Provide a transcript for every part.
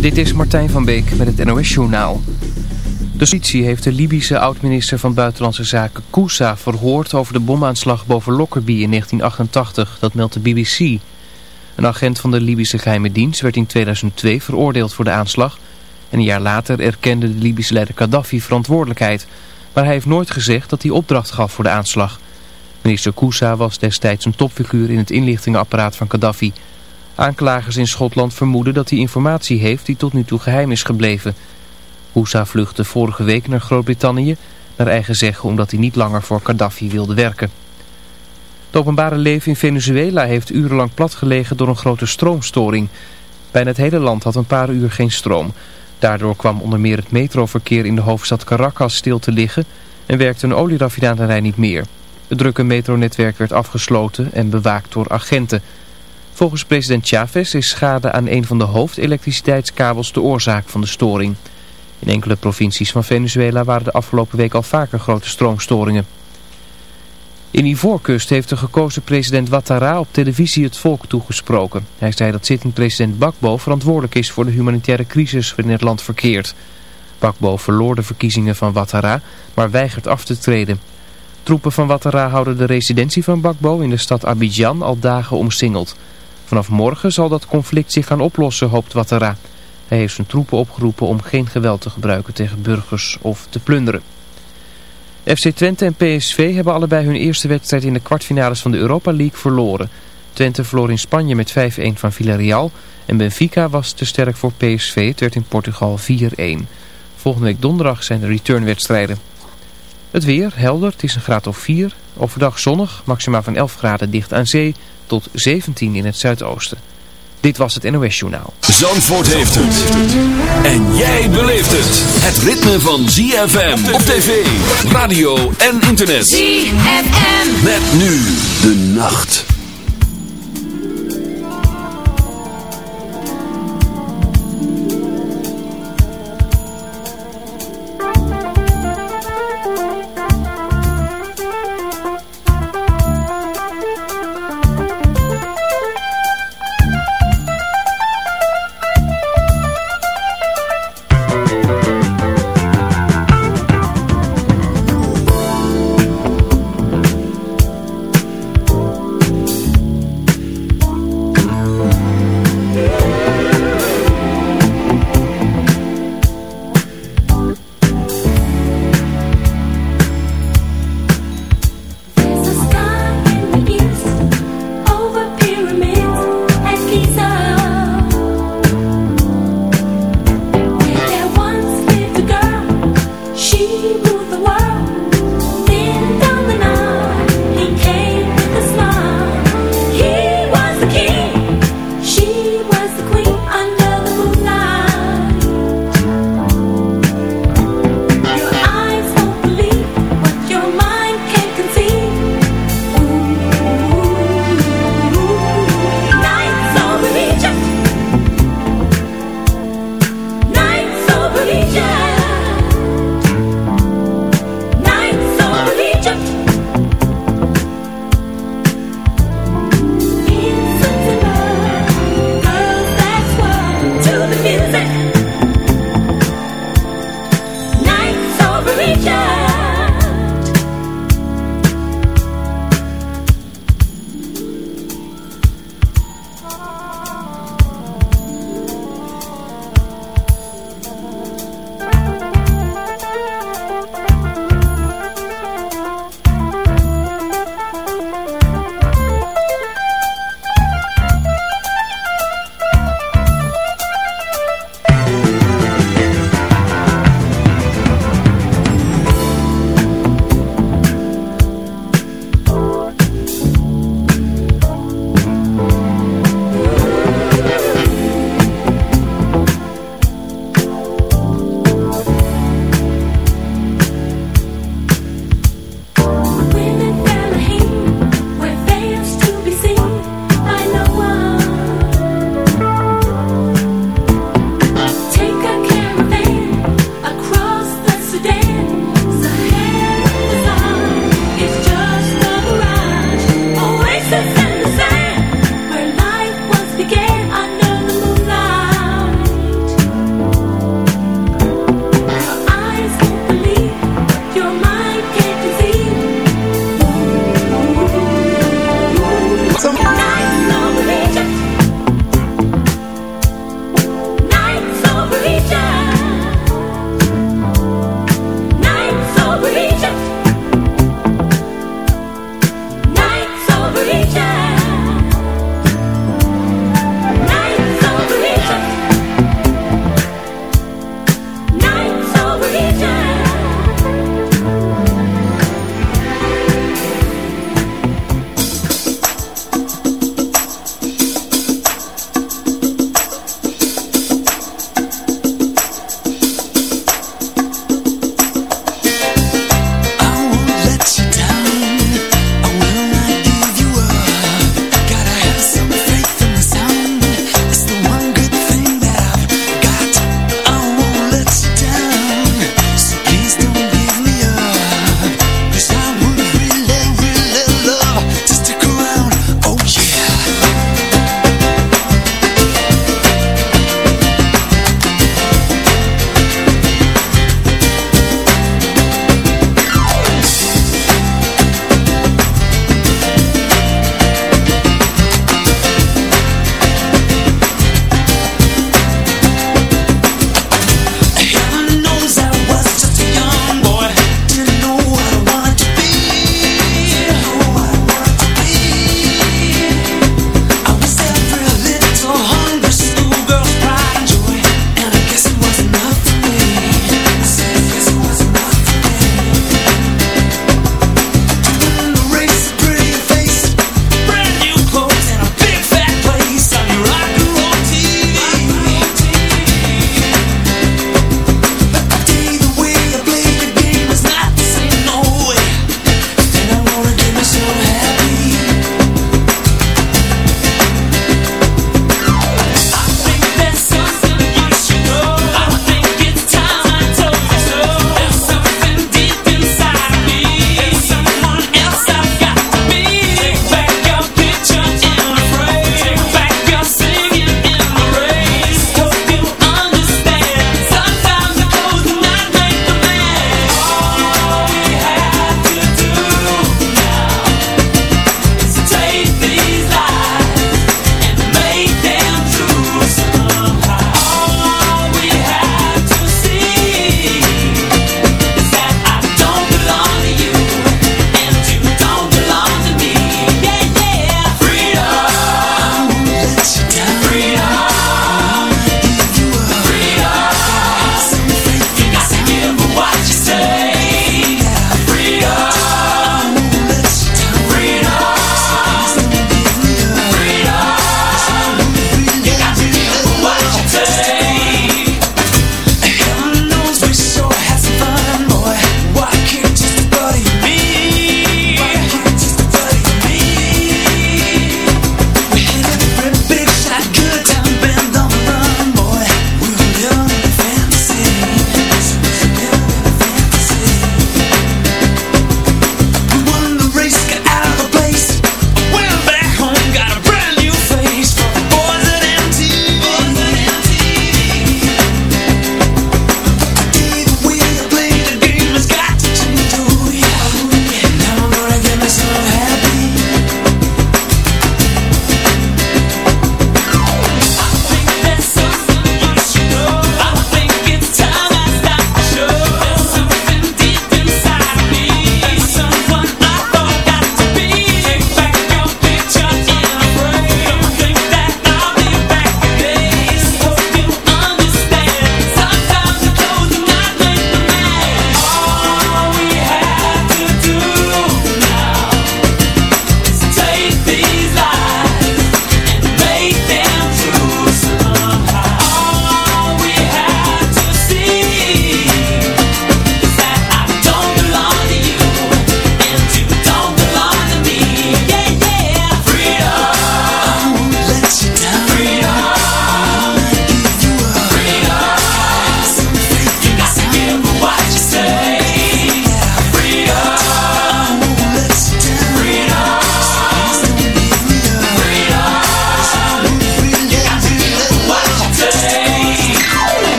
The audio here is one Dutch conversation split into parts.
Dit is Martijn van Beek met het NOS-journaal. De justitie heeft de Libische oud-minister van Buitenlandse Zaken Kousa verhoord over de bomaanslag boven Lockerbie in 1988. Dat meldt de BBC. Een agent van de Libische geheime dienst werd in 2002 veroordeeld voor de aanslag. En een jaar later erkende de Libische leider Gaddafi verantwoordelijkheid. Maar hij heeft nooit gezegd dat hij opdracht gaf voor de aanslag. Minister Kousa was destijds een topfiguur in het inlichtingenapparaat van Gaddafi... Aanklagers in Schotland vermoeden dat hij informatie heeft die tot nu toe geheim is gebleven. Housa vluchtte vorige week naar Groot-Brittannië, naar eigen zeggen omdat hij niet langer voor Gaddafi wilde werken. Het openbare leven in Venezuela heeft urenlang platgelegen door een grote stroomstoring. Bijna het hele land had een paar uur geen stroom. Daardoor kwam onder meer het metroverkeer in de hoofdstad Caracas stil te liggen en werkte een olieraffinaderij niet meer. Het drukke metronetwerk werd afgesloten en bewaakt door agenten... Volgens president Chavez is schade aan een van de hoofdelektriciteitskabels de oorzaak van de storing. In enkele provincies van Venezuela waren de afgelopen week al vaker grote stroomstoringen. In Ivoorkust heeft de gekozen president Ouattara op televisie het volk toegesproken. Hij zei dat zittend president Bakbo verantwoordelijk is voor de humanitaire crisis waarin het land verkeert. Bakbo verloor de verkiezingen van Ouattara, maar weigert af te treden. Troepen van Ouattara houden de residentie van Bakbo in de stad Abidjan al dagen omsingeld. Vanaf morgen zal dat conflict zich gaan oplossen, hoopt Ouattara. Hij heeft zijn troepen opgeroepen om geen geweld te gebruiken tegen burgers of te plunderen. FC Twente en PSV hebben allebei hun eerste wedstrijd in de kwartfinales van de Europa League verloren. Twente verloor in Spanje met 5-1 van Villarreal en Benfica was te sterk voor PSV. Het in Portugal 4-1. Volgende week donderdag zijn de returnwedstrijden. Het weer, helder, het is een graad of 4. Overdag zonnig, maxima van 11 graden dicht aan zee tot 17 in het zuidoosten. Dit was het NOS Journaal. Zandvoort heeft het. En jij beleeft het. Het ritme van ZFM op tv, radio en internet. ZFM. Met nu de nacht.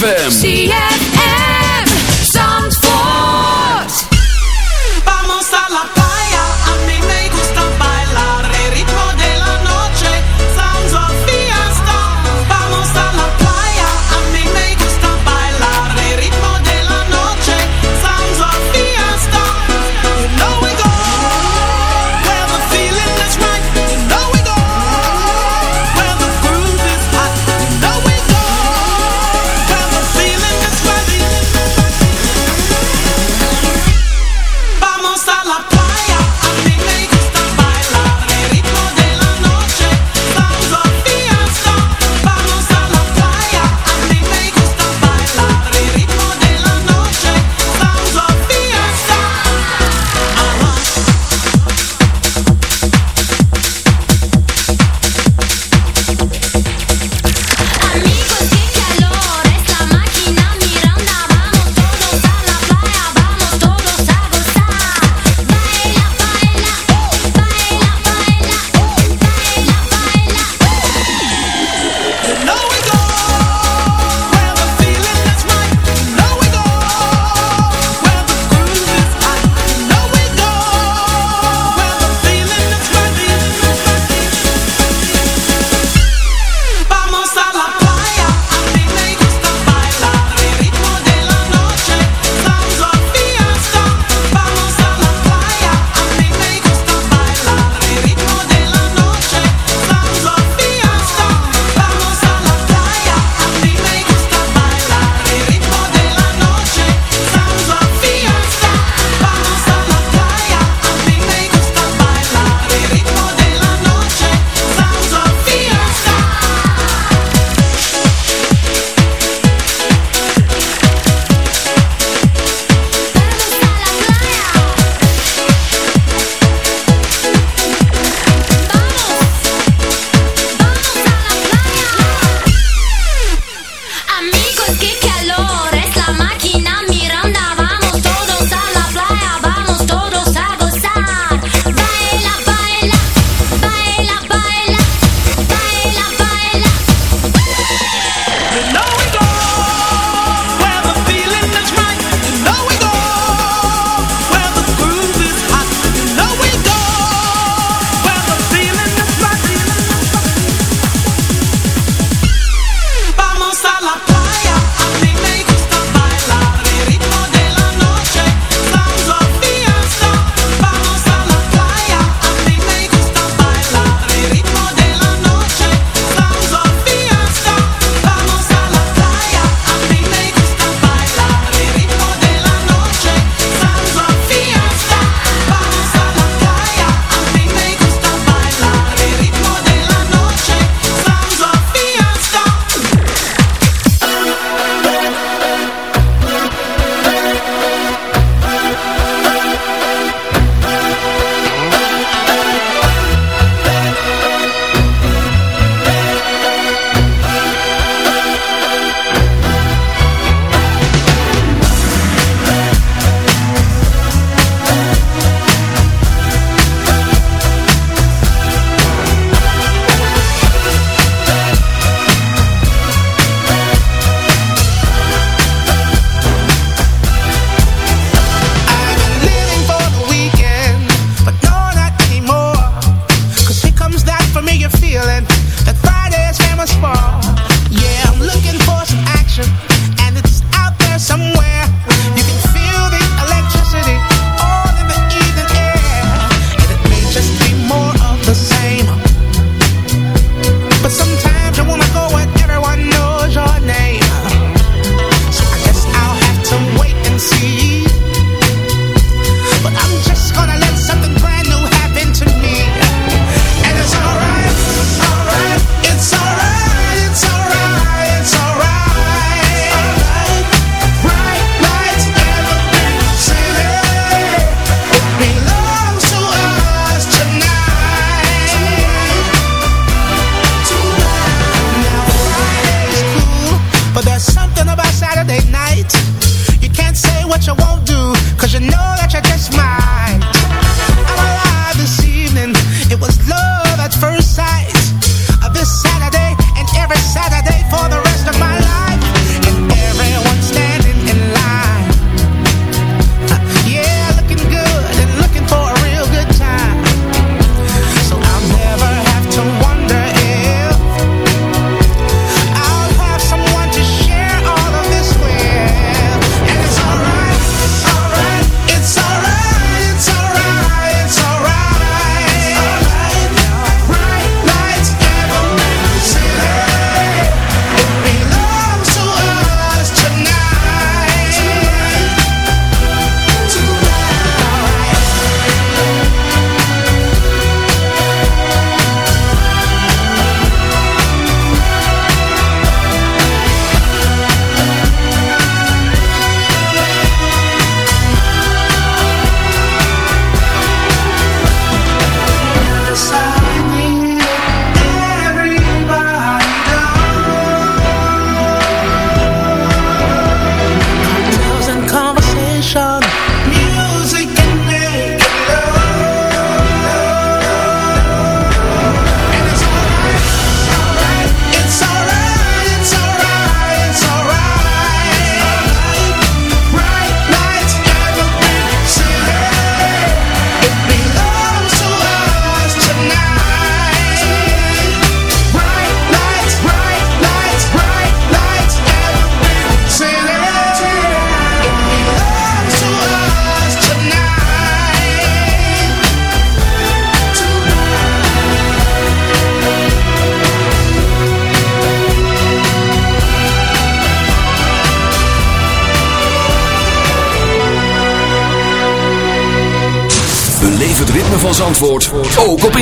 ZFM.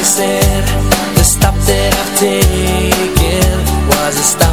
instead The stop that I've taken was a stop.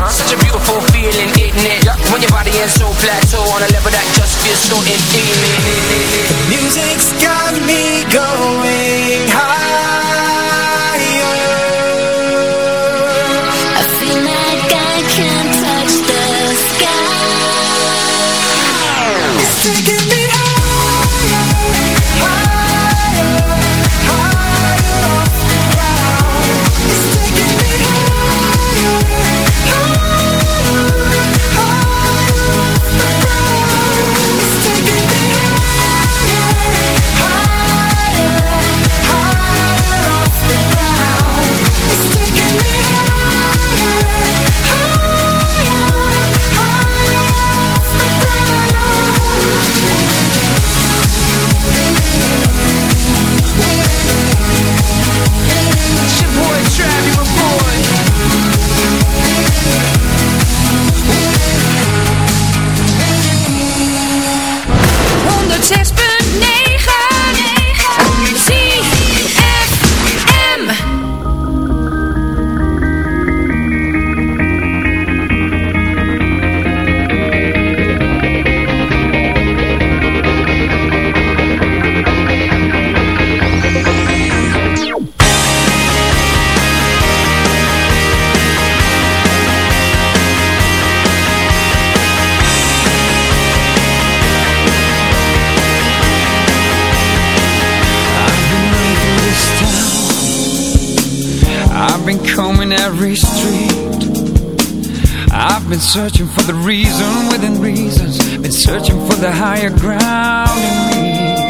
-huh. Such a beautiful feeling, isn't it? Yeah. When your body is so plateau on a level that just feels so infinite. Music's got Been searching for the reason within reasons Been searching for the higher ground in me.